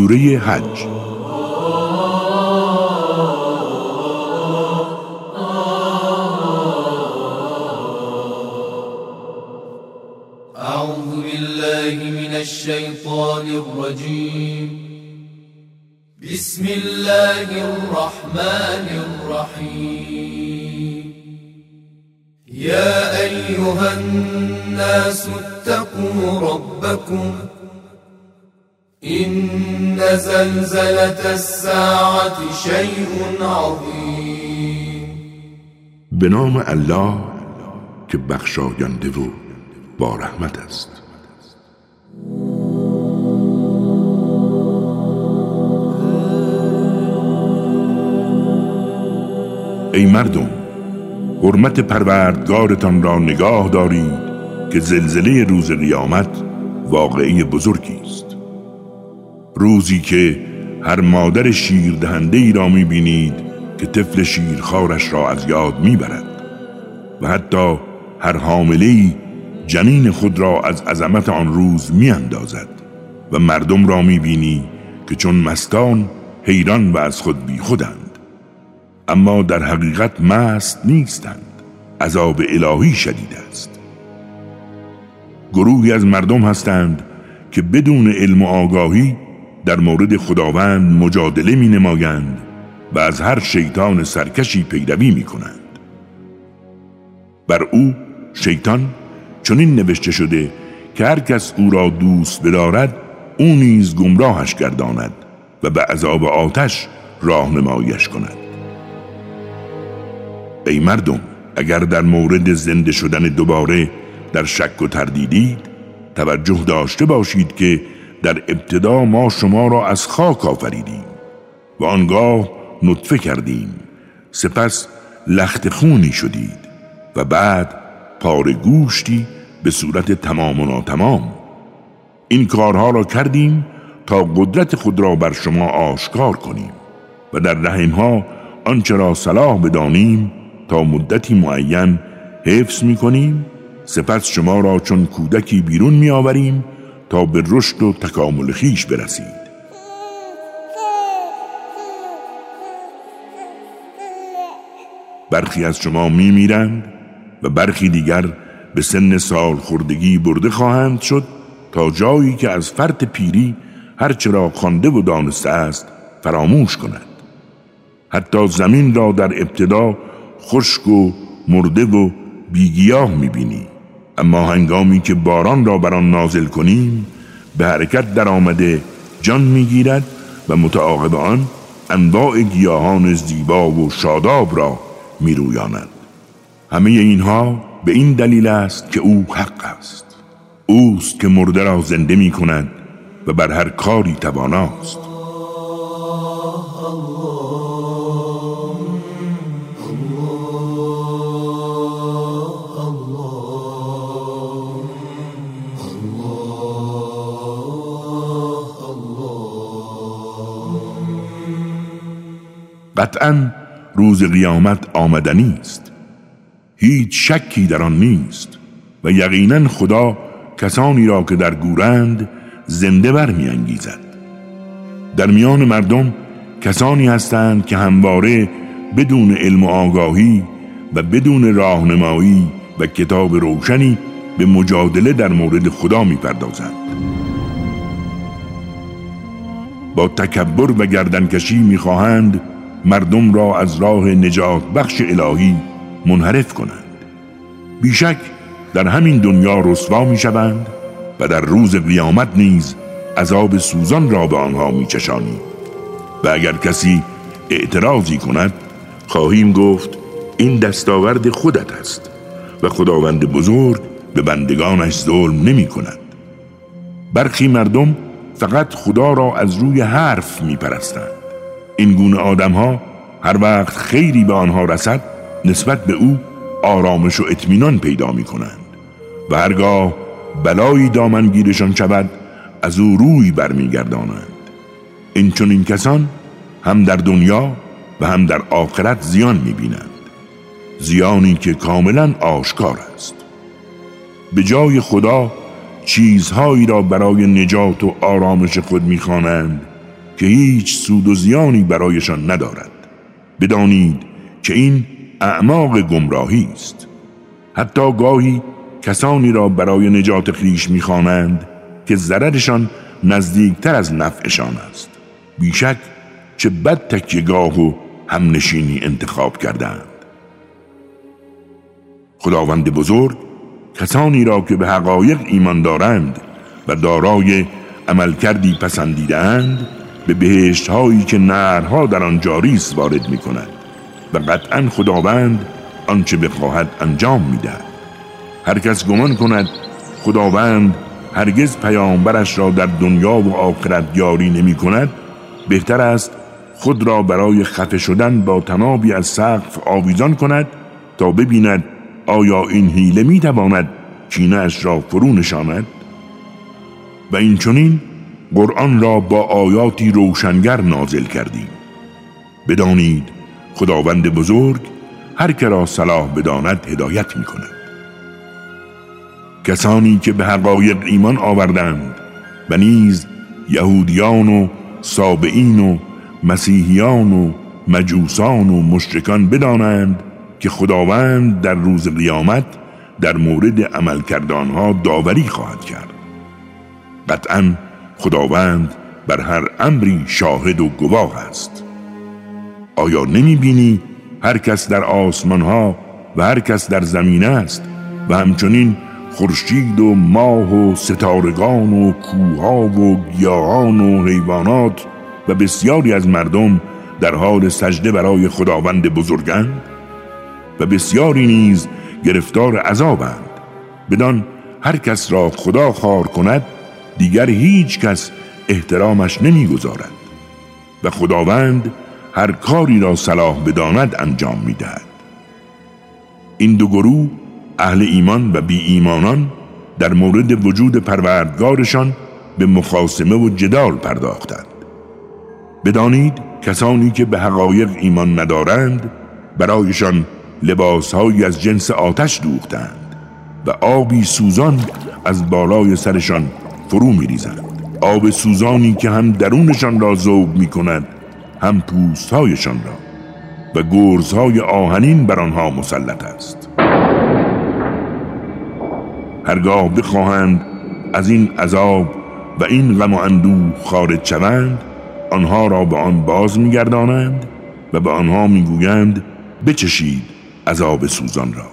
سوره حج. أعوذ بالله من الشيطان الرجيم. إن زلزلة الساعة شيء عظيم. به نام الله که بخشاینده و با رحمت است. ای مردم حرمت پروردگارتان را نگاه دارید که زلزله روز قیامت واقعی بزرگی است. روزی که هر مادر شیر دهنده ای را می بینید که طفل شیرخوارش را از یاد می برد و حتی هر حامله جنین خود را از عظمت آن روز می اندازد و مردم را می بینی که چون مستان حیران و از خود بی خودند اما در حقیقت مست نیستند. عذاب الهی شدید است. گروهی از مردم هستند که بدون علم و آگاهی در مورد خداوند مجادله می نمایند و از هر شیطان سرکشی پیروی می کنند بر او شیطان چنین نوشته شده که هر کس او را دوست بدارد او نیز گمراهش گرداند و به عذاب آتش راهنماییش کند. ای مردم اگر در مورد زنده شدن دوباره در شک و تردیدید توجه داشته باشید که در ابتدا ما شما را از خاک آفریدیم و آنگاه نطفه کردیم. سپس لخت خونی شدید و بعد پار گوشتی به صورت تمام و ناتمام. این کارها را کردیم تا قدرت خود را بر شما آشکار کنیم و در رحمها آنچه را صلاح بدانیم تا مدتی معین حفظ می کنیم سپس شما را چون کودکی بیرون می آوریم تا به رشد و تکامل خیش برسید. برخی از شما می میرند و برخی دیگر به سن سال خوردگی برده خواهند شد تا جایی که از فرط پیری هرچه را خوانده و دانسته است فراموش کند. حتی زمین را در ابتدا خشک و مرده و بیگیاه می‌بینی. اما هنگامی که باران را بر آن نازل کنیم به حرکت در آمده جان می‌گیرد و متعاقب آن انواع گیاهان زیبا و شاداب را میرویاند. همه اینها به این دلیل است که او حق است. اوست که مرده را زنده می کند و بر هر کاری تواناست. قطعا روز قیامت آمدنی است هیچ شکی در آن نیست و یقینا خدا کسانی را که در گورند زنده برمیانگیزد. در میان مردم کسانی هستند که همواره بدون علم و آگاهی و بدون راهنمایی و کتاب روشنی به مجادله در مورد خدا می‌پردازند. با تکبر و گردنکشی می‌خواهند مردم را از راه نجات بخش الهی منحرف کنند. بیشک در همین دنیا رسوا می شوند و در روز قیامت نیز عذاب سوزان را به آنها می چشانی. و اگر کسی اعتراضی کند خواهیم گفت این دستاورد خودت است و خداوند بزرگ به بندگانش ظلم نمی کند. برخی مردم فقط خدا را از روی حرف می پرستند. این گونه آدم ها هر وقت خیری به آنها رسد نسبت به او آرامش و اطمینان پیدا می کنند و هرگاه بلایی دامنگیرشان شود از او روی برمیگردانند. این چون این کسان هم در دنیا و هم در آخرت زیان می‌بینند. زیانی که کاملا آشکار است. به جای خدا چیزهایی را برای نجات و آرامش خود می‌خوانند که هیچ سود و زیانی برایشان ندارد. بدانید که این اعماق گمراهی است. حتی گاهی کسانی را برای نجات خیش می‌خوانند که ضررشان نزدیکتر از نفعشان است. بیشک چه بد تکیگاه و همنشینی انتخاب کردند. خداوند بزرگ کسانی را که به حقایق ایمان دارند و دارای عملکردی پسندیدند به بهشت هایی که نرها در آن جاری وارد می کند و قطعا خداوند آنچه بخواهد انجام می‌دهد. هر کس گمان کند خداوند هرگز پیامبرش را در دنیا و آخرت یاری نمی کند بهتر است خود را برای خفه شدن با تنابی از سقف آویزان کند تا ببیند آیا این حیله می تواند کینش را فرو نشاند. و این چونین قرآن را با آیاتی روشنگر نازل کردیم. بدانید خداوند بزرگ هر که را صلاح بداند هدایت می کند کسانی که به حقایق ایمان آوردند و نیز یهودیان و سابعین و مسیحیان و مجوسان و مشرکان بدانند که خداوند در روز قیامت در مورد عمل کردانها داوری خواهد کرد. قطعا خداوند بر هر امری شاهد و گواه است. آیا نمی بینی هر کس در آسمان ها و هر کس در زمین است و همچنین خورشید و ماه و ستارگان و کوها و گیاهان و حیوانات و بسیاری از مردم در حال سجده برای خداوند بزرگند؟ و بسیاری نیز گرفتار عذابند. بدان هر کس را خدا خار کند دیگر هیچ کس احترامش نمی‌گذارد و خداوند هر کاری را صلاح بداند انجام می‌دهد. این دو گروه اهل ایمان و بی ایمانان در مورد وجود پروردگارشان به مخاسمه و جدال پرداختند. بدانید کسانی که به حقایق ایمان ندارند برایشان لباسهایی از جنس آتش دوختند و آبی سوزان از بالای سرشان فرو میریزند آب سوزانی که هم درونشان را ذوب می کند هم پوستهایشان را و گرزهای آهنین بر آنها مسلط است. هرگاه بخواهند از این عذاب و این غم و اندوه خارج شوند آنها را به آن باز میگردانند و به آنها می‌گویند بچشید عذاب سوزان را.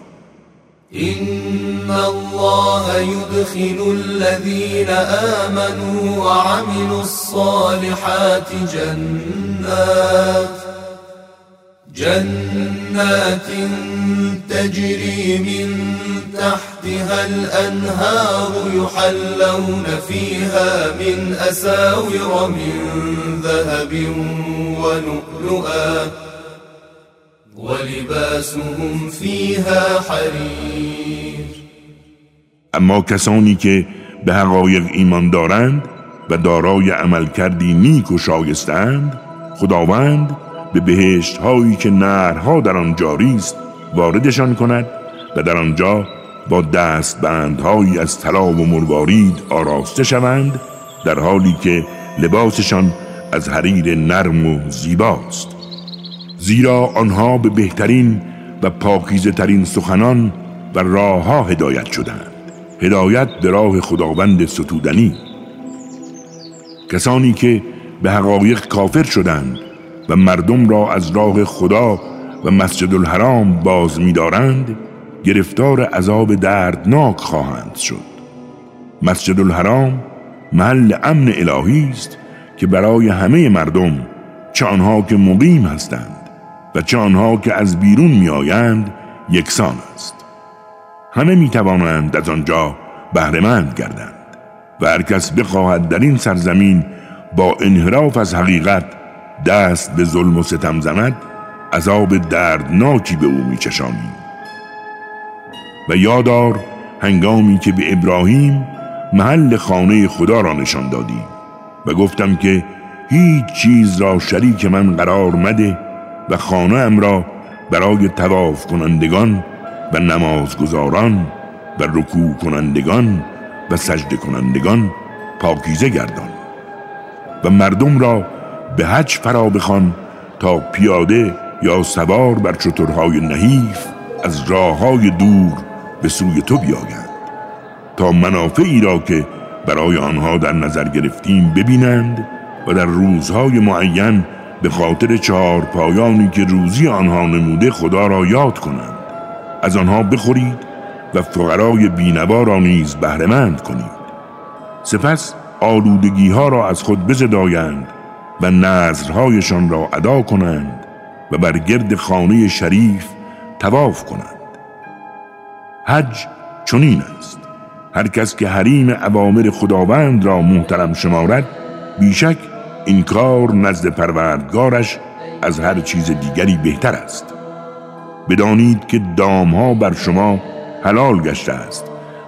إن الله يدخل الذين آمنوا وعملوا الصالحات جنات جنات تجري من تحتها الأنهار يحلون فيها من أساور من ذهب ولؤلؤا ولباسهم فيها حریر اما کسانی که به حقایق ایمان دارند و دارای عمل کردی نیک و شایستند خداوند به بهشت هایی که نهرها در آن جاری است واردشان کند و در آنجا با دست بندهایی از طلا و مروارید آراسته شوند در حالی که لباسشان از حریر نرم و زیباست. زیرا آنها به بهترین و پاکیزه ترین سخنان و راه ها هدایت شدند. هدایت به راه خداوند ستودنی. کسانی که به حقایق کافر شدند و مردم را از راه خدا و مسجد الحرام باز می‌دارند گرفتار عذاب دردناک خواهند شد. مسجد الحرام محل امن الهی است که برای همه مردم چه آنها که مقیم هستند و چه آنها که از بیرون میآیند یکسان است. همه می توانند از آنجا بهرهمند گردند و هر کس بخواهد در این سرزمین با انحراف از حقیقت دست به ظلم و ستم زند عذاب دردناکی به او میچشانیم. و یادار هنگامی که به ابراهیم محل خانه خدا را نشان دادیم و گفتم که هیچ چیز را شریک من قرار مده و خانه ام را برای تواف کنندگان و نمازگزاران و رکوع کنندگان و سجده کنندگان پاکیزه گردان و مردم را به حج فرا بخوان تا پیاده یا سوار بر چطورهای نحیف از راه های دور به سوی تو بیایند تا منافعی را که برای آنها در نظر گرفتیم ببینند و در روزهای معین به خاطر چهار پایانی که روزی آنها نموده خدا را یاد کنند. از آنها بخورید و فقرای بینوا را نیز بهرهمند کنید. سپس آلودگی ها را از خود بزدایند و نظرهایشان را ادا کنند و بر گرد خانه شریف تواف کنند. حج چنین است. هر کس که حریم عوامر خداوند را محترم شمارد بیشک این کار نزد پروردگارش از هر چیز دیگری بهتر است. بدانید که دامها بر شما حلال گشته است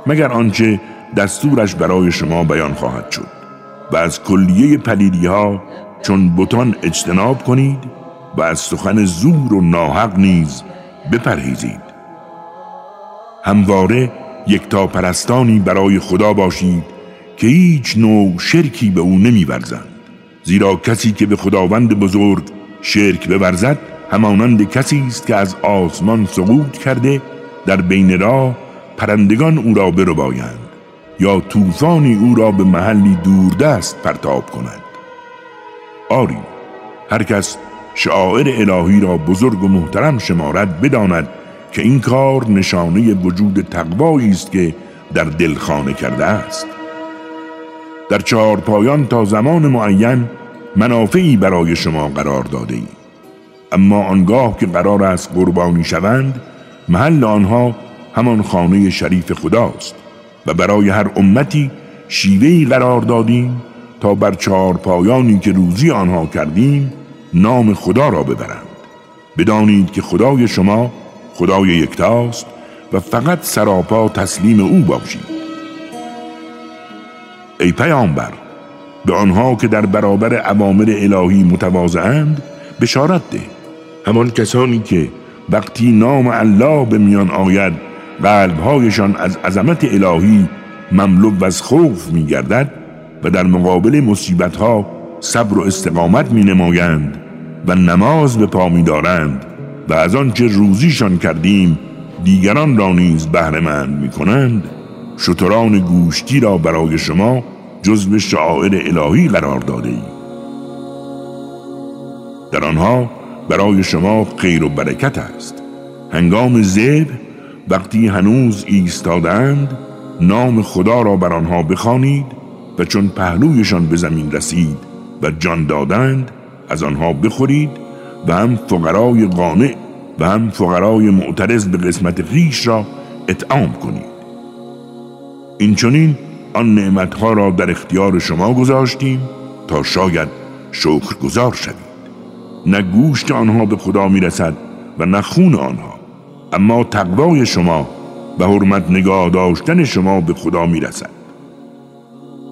مگر آنچه دستورش برای شما بیان خواهد شد. و از کلیه پلیدی ها چون بتان اجتناب کنید و از سخن زور و ناحق نیز بپرهیزید. همواره یکتا پرستانی برای خدا باشید که هیچ نوع شرکی به او نمیورزند. زیرا کسی که به خداوند بزرگ شرک بورزد همانند کسی است که از آسمان سقوط کرده در بین راه پرندگان او را بربایند یا طوفانی او را به محلی دوردست پرتاب کند. آری هر کس شعائر الهی را بزرگ و محترم شمارد بداند که این کار نشانه وجود تقوایی است که در دل خانه کرده است. در چهار پایان تا زمان معین منافعی برای شما قرار داده ای. اما آنگاه که قرار است قربانی شوند محل آنها همان خانه شریف خداست و برای هر امتی شیوهی قرار دادیم تا بر چهار پایانی که روزی آنها کردیم نام خدا را ببرند بدانید که خدای شما خدای یکتاست و فقط سراپا تسلیم او باشید ای پیامبر به آنها که در برابر عوامر الهی متواضعند بشارت ده. همان کسانی که وقتی نام الله به میان آید قلبهایشان از عظمت الهی مملو و از خوف می گردد و در مقابل مصیبت ها صبر و استقامت می نمایند و نماز به پا می دارند و از آنچه روزیشان کردیم دیگران را نیز بهرهمند می کنند شتران گوشتی را برای شما جزو شعائر الهی قرار داده ای. در آنها برای شما خیر و برکت است هنگام زیب وقتی هنوز ایستادند نام خدا را بر آنها بخوانید و چون پهلویشان به زمین رسید و جان دادند از آنها بخورید و هم فقرای قانع و هم فقرای معترض به قسمت خیش را اطعام کنید این چونین آن نعمتها را در اختیار شما گذاشتیم تا شاید شکر گذار شوید. نه گوشت آنها به خدا می‌رسد و نه خون آنها. اما تقوای شما و حرمت نگاه داشتن شما به خدا می‌رسد.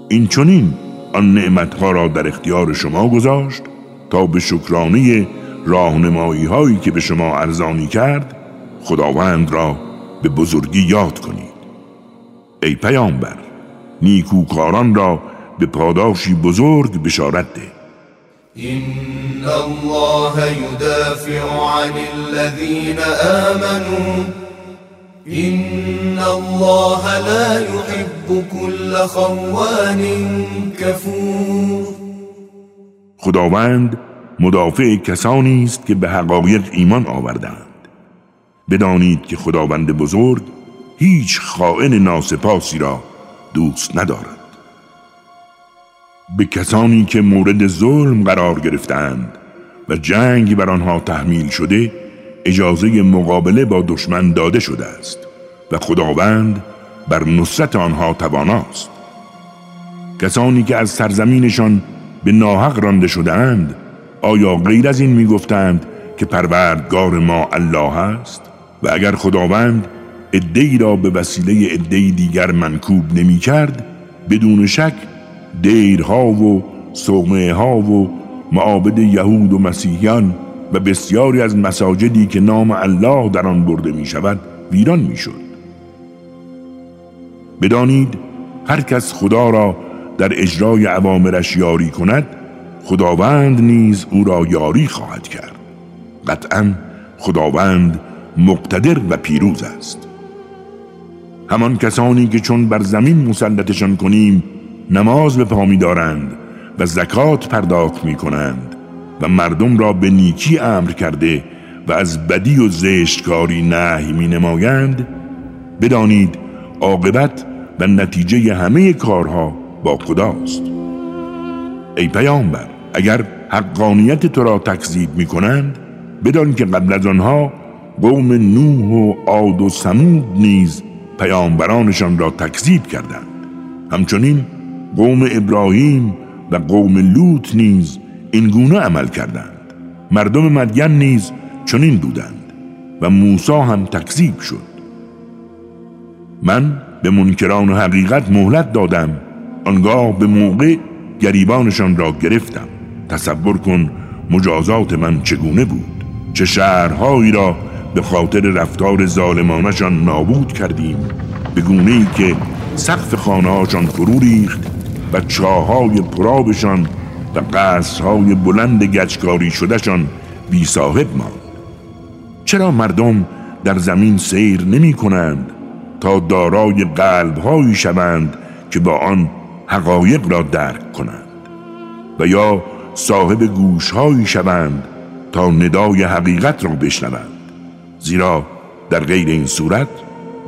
این چونین آن نعمتها را در اختیار شما گذاشت تا به شکرانه راهنمایی هایی که به شما ارزانی کرد خداوند را به بزرگی یاد کنید. ای پیامبر نیکوکاران را به پاداشی بزرگ بشارت ده. این الله يدافع عن الذين آمنوا. این الله لا يحب كل خوان كفور. خداوند مدافع کسانی است که به حقایق ایمان آوردند. بدانید که خداوند بزرگ هیچ خائن ناسپاسی را دوست ندارد. به کسانی که مورد ظلم قرار گرفتند و جنگ بر آنها تحمیل شده اجازه مقابله با دشمن داده شده است و خداوند بر نصرت آنها تواناست. کسانی که از سرزمینشان به ناحق رانده شدهاند آیا غیر از این می‌گفتند که پروردگار ما الله است؟ و اگر خداوند ادهی را به وسیله ادهی دیگر منکوب نمی کرد بدون شک دیرها و صومعه ها و معابد یهود و مسیحیان و بسیاری از مساجدی که نام الله در آن برده می شود ویران می شد بدانید هر کس خدا را در اجرای عوامرش یاری کند خداوند نیز او را یاری خواهد کرد. قطعا خداوند مقتدر و پیروز است. همان کسانی که چون بر زمین مسلطشان کنیم نماز به پا دارند و زکات پرداخت می کنند و مردم را به نیکی امر کرده و از بدی و زشتکاری نهی می نمایند بدانید عاقبت و نتیجه همه کارها با خداست. ای پیامبر اگر حقانیت تو را تکذیب می کنند بدان که قبل از آنها قوم نوح و عاد و سمود نیز پیامبرانشان را تکذیب کردند. همچنین قوم ابراهیم و قوم لوط نیز این گونه عمل کردند. مردم مدین نیز چنین بودند و موسی هم تکذیب شد. من به منکران حقیقت مهلت دادم آنگاه به موقع گریبانشان را گرفتم. تصور کن مجازات من چگونه بود؟ چه شهرهایی را به خاطر رفتار ظالمانشان نابود کردیم به گونه ای که سقف خانه هاشان فرو ریخت و چاهای پرابشان و قصرهای بلند گچکاری شدهشان بی صاحب ماند. چرا مردم در زمین سیر نمی کنند تا دارای قلبهایی شوند که با آن حقایق را درک کنند؟ و یا صاحب گوشهایی شوند تا ندای حقیقت را بشنوند؟ زیرا در غیر این صورت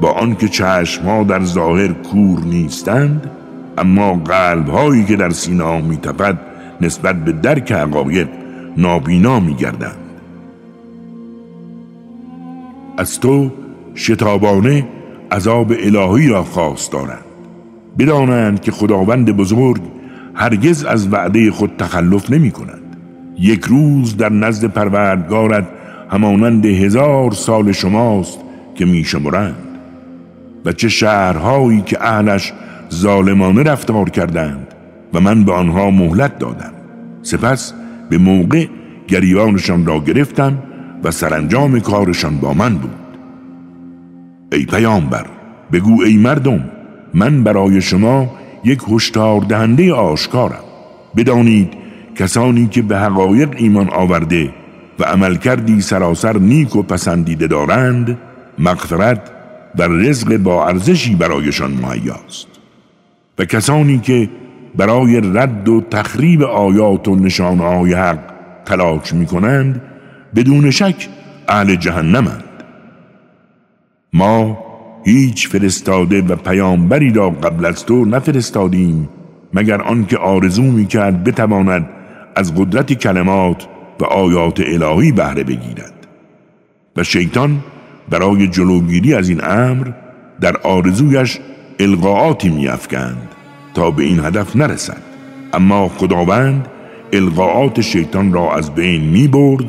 با آنکه چشمها در ظاهر کور نیستند اما قلبهایی که در سینه ها میتپد نسبت به درک حقایق نابینا میگردند. از تو شتابانه عذاب الهی را خواست دارند. بدانند که خداوند بزرگ هرگز از وعده خود تخلف نمی کند یک روز در نزد پروردگارت همانند هزار سال شماست که می شمرند و چه شهرهایی که اهلش ظالمانه رفتار کردند و من به آنها مهلت دادم. سپس به موقع گریانشان را گرفتم و سرانجام کارشان با من بود. ای پیامبر بگو ای مردم من برای شما یک هشدار دهنده آشکارم. بدانید کسانی که به حقایق ایمان آورده و عمل کردی سراسر نیک و پسندیده دارند مغفرت و رزق با ارزشی برایشان مهیاست. و کسانی که برای رد و تخریب آیات و نشانهای حق تلاش می کنند بدون شک اهل جهنمند. ما هیچ فرستاده و پیامبری را قبل از تو نفرستادیم مگر آنکه آرزو می کرد بتواند از قدرت کلمات و آیات الهی بهره بگیرد. و شیطان برای جلوگیری از این امر در آرزویش القاعاتی میافکند تا به این هدف نرسد. اما خداوند القاعات شیطان را از بین می برد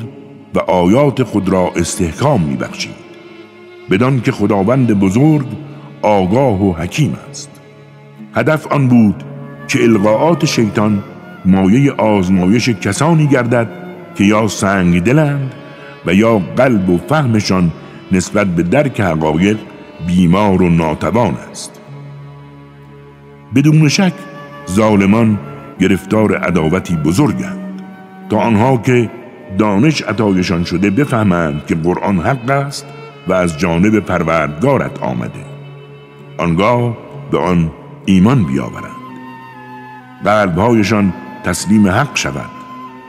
و آیات خود را استحکام می بخشید بدان که خداوند بزرگ آگاه و حکیم است. هدف آن بود که القاعات شیطان مایه آزمایش کسانی گردد که یا سنگ دلند و یا قلب و فهمشان نسبت به درک حقایق بیمار و ناتوان است. بدون شک ظالمان گرفتار عداوتی بزرگند. تا آنها که دانش عطایشان شده بفهمند که قرآن حق است و از جانب پروردگارت آمده. آنگاه به آن ایمان بیاورند. قلبهایشان تسلیم حق شود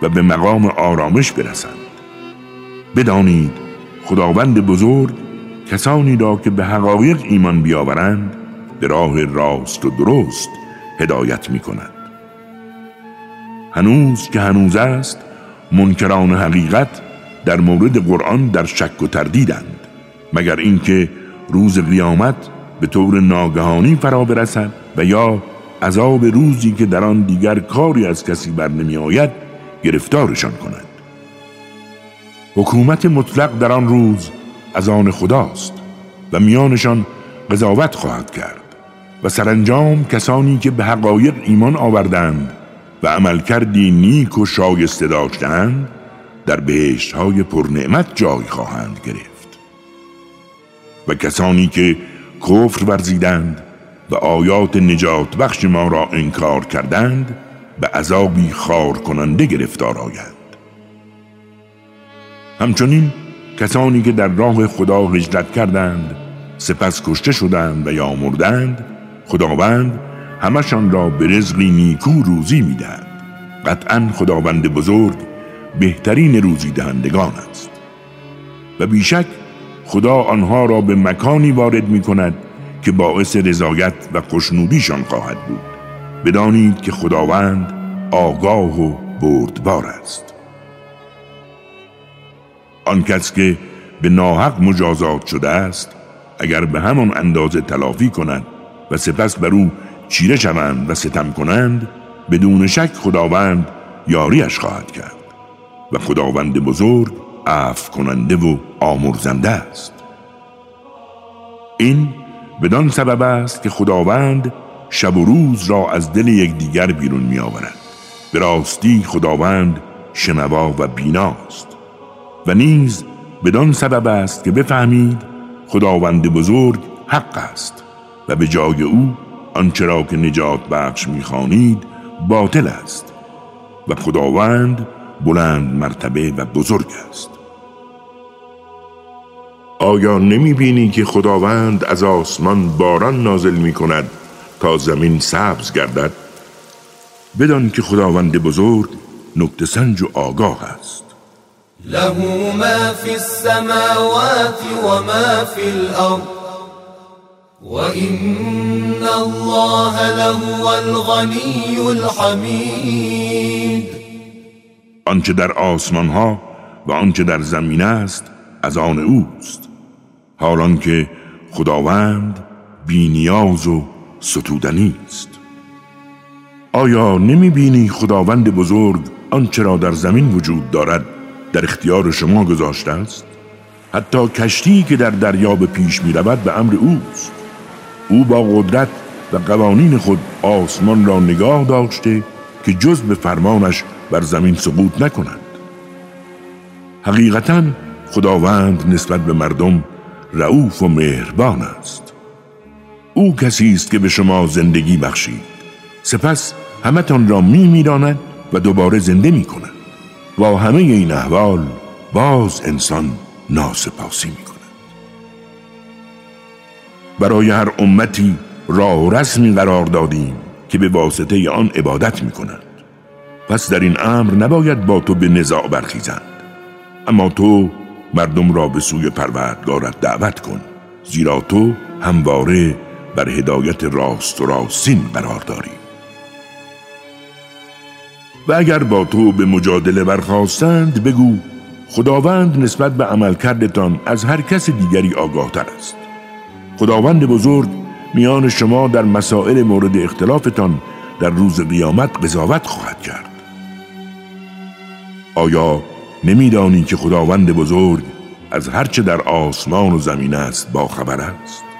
و به مقام آرامش برسند. بدانید خداوند بزرگ کسانی را که به حقایق ایمان بیاورند به راه راست و درست هدایت می کند هنوز که هنوز است منکران حقیقت در مورد قرآن در شک و تردیدند مگر اینکه روز قیامت به طور ناگهانی فرا برسد و یا عذاب روزی که در آن دیگر کاری از کسی بر نمی آید گرفتارشان کند. حکومت مطلق در آن روز از آن خداست و میانشان قضاوت خواهد کرد و سرانجام کسانی که به حقایق ایمان آوردند و عمل کردی نیک و شایسته داشتند در بهشت های پرنعمت جای خواهند گرفت. و کسانی که کفر ورزیدند و آیات نجات بخش ما را انکار کردند به عذابی خار کننده گرفتار آیند. همچنین کسانی که در راه خدا هجرت کردند سپس کشته شدند و یا مردند خداوند همشان را به رزقی نیکو روزی می‌دهد. قطعا خداوند بزرگ بهترین روزی دهندگان است. و بیشک خدا آنها را به مکانی وارد می کند که باعث رضایت و خوشنودیشان خواهد بود. بدانید که خداوند آگاه و بردبار است. آن کس که به ناحق مجازات شده است اگر به همان اندازه تلافی کند و سپس بر او چیره شوند و ستم کنند بدون شک خداوند یاریش خواهد کرد و خداوند بزرگ عفو کننده و آمرزنده است. این بدان سبب است که خداوند شب و روز را از دل یکدیگر بیرون می آورد به راستی خداوند شنوا و بیناست. و نیز بدان سبب است که بفهمید خداوند بزرگ حق است و به جای او آنچه را که نجات بخش می‌خوانید باطل است و خداوند بلند مرتبه و بزرگ است. آیا نمی بینی که خداوند از آسمان باران نازل می کند تا زمین سبز گردد بدان که خداوند بزرگ نکته سنج و آگاه است. له ما فی السماوات و ما فی الارض و این الله له الغنی الحمید. آنچه در آسمان ها و آنچه در زمین است از آن اوست. حالان که خداوند بینیاز و ستودنی است آیا نمی بینی خداوند بزرگ آنچه را در زمین وجود دارد در اختیار شما گذاشته است؟ حتی کشتی که در دریا به پیش می رود به امر اوست. او با قدرت و قوانین خود آسمان را نگاه داشته که جز به فرمانش بر زمین سقوط نکنند حقیقتا خداوند نسبت به مردم رعوف و مهربان است. او کسی است که به شما زندگی بخشید. سپس همتان را می میراند و دوباره زنده می کند. با همه این احوال باز انسان ناسپاسی می کند. برای هر امتی راه و رسمی قرار دادیم که به واسطه آن عبادت می کند. پس در این امر نباید با تو به نزاع برخیزند. اما تو مردم را به سوی پروردگارت دعوت کن زیرا تو همواره بر هدایت راست و راستین قرار داری. و اگر با تو به مجادله برخواستند بگو خداوند نسبت به عملکردتان از هر کس دیگری آگاه تر است. خداوند بزرگ میان شما در مسائل مورد اختلافتان در روز قیامت قضاوت خواهد کرد. آیا نمیدانی که خداوند بزرگ از هرچه در آسمان و زمین است با خبر است؟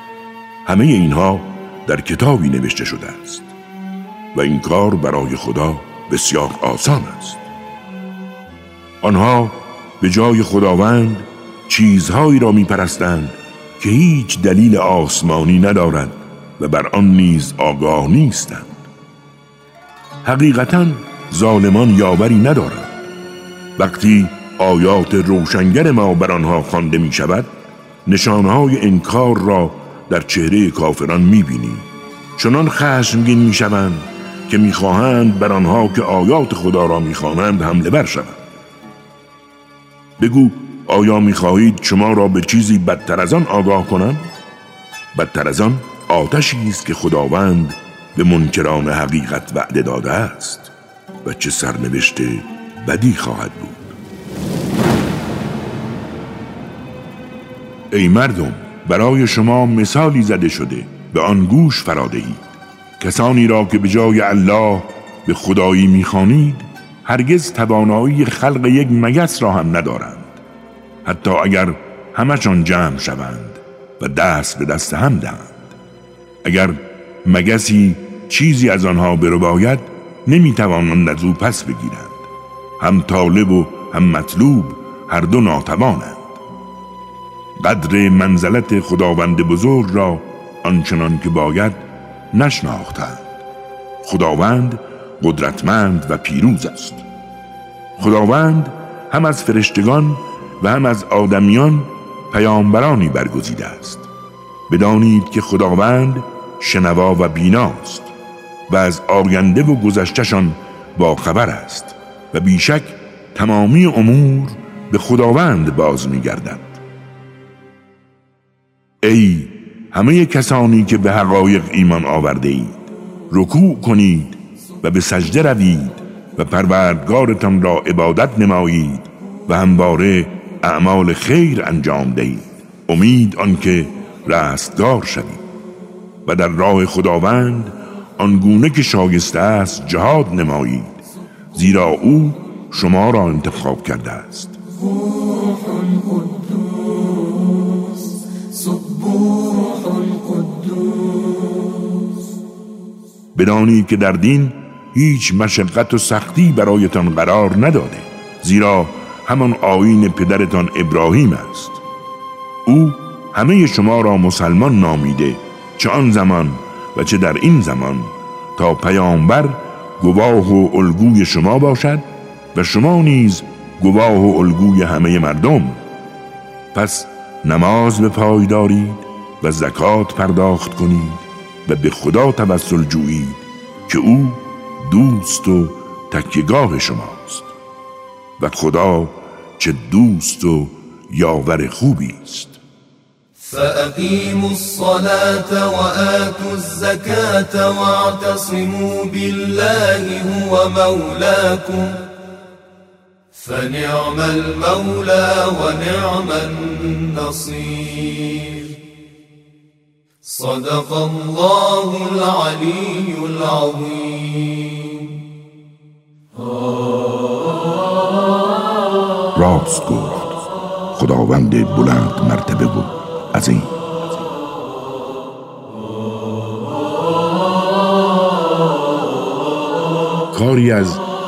همه اینها در کتابی نوشته شده است و این کار برای خدا بسیار آسان است. آنها به جای خداوند چیزهایی را میپرستند که هیچ دلیل آسمانی ندارد و بر آن نیز آگاه نیستند. حقیقتا ظالمان یاوری ندارند. وقتی آیات روشنگر ما بر آنها خوانده می شود نشانهای انکار را در چهره کافران می بینی چنان خشمگین می شوند که می‌خواهند بر آنها که آیات خدا را می‌خوانند حمله بر شوند. بگو آیا می‌خواهید شما را به چیزی بدتر از آن آگاه کنند بدتر از آن آتشی است که خداوند به منکران حقیقت وعده داده است و چه سرنوشته بدی خواهد بود. ای مردم برای شما مثالی زده شده به آن گوش فرادهید کسانی را که به جای الله به خدایی می‌خوانید هرگز توانایی خلق یک مگس را هم ندارند. حتی اگر همشان جمع شوند و دست به دست هم دهند. اگر مگسی چیزی از آنها برو باید نمی‌توانند از او پس بگیرند. هم طالب و هم مطلوب هر دو ناتوانند. قدر منزلت خداوند بزرگ را آنچنان که باید نشناختند. خداوند قدرتمند و پیروز است. خداوند هم از فرشتگان و هم از آدمیان پیامبرانی برگزیده است. بدانید که خداوند شنوا و بیناست و از آینده و گذشتشان با خبر است و بیشک تمامی امور به خداوند باز میگردند ای همه کسانی که به حقایق ایمان آورده اید رکوع کنید و به سجده روید و پروردگارتان را عبادت نمایید و همواره اعمال خیر انجام دهید. امید آنکه رستگار شوید. و در راه خداوند آنگونه که شایسته است جهاد نمایید زیرا او شما را انتخاب کرده است. بدانید که در دین هیچ مشقت و سختی برایتان قرار نداده زیرا همان آین پدرتان ابراهیم است. او همه شما را مسلمان نامیده چه آن زمان و چه در این زمان تا پیامبر گواه و الگوی شما باشد و شما نیز گواه و الگوی همه مردم. پس نماز به پای دارید و زکات پرداخت کنید و به خدا توسل جویید که او دوست و تکیگاه شماست. و خدا چه دوست و یاور خوبی است. فأقیموا الصلاة وآتوا الزكاة واعتصموا بالله هو مولاكم فنعم المولى ونعم النصير. صدق الله العلي العظيم. راست گفت خداوند بلند مرتبه بود. عظیم کاری از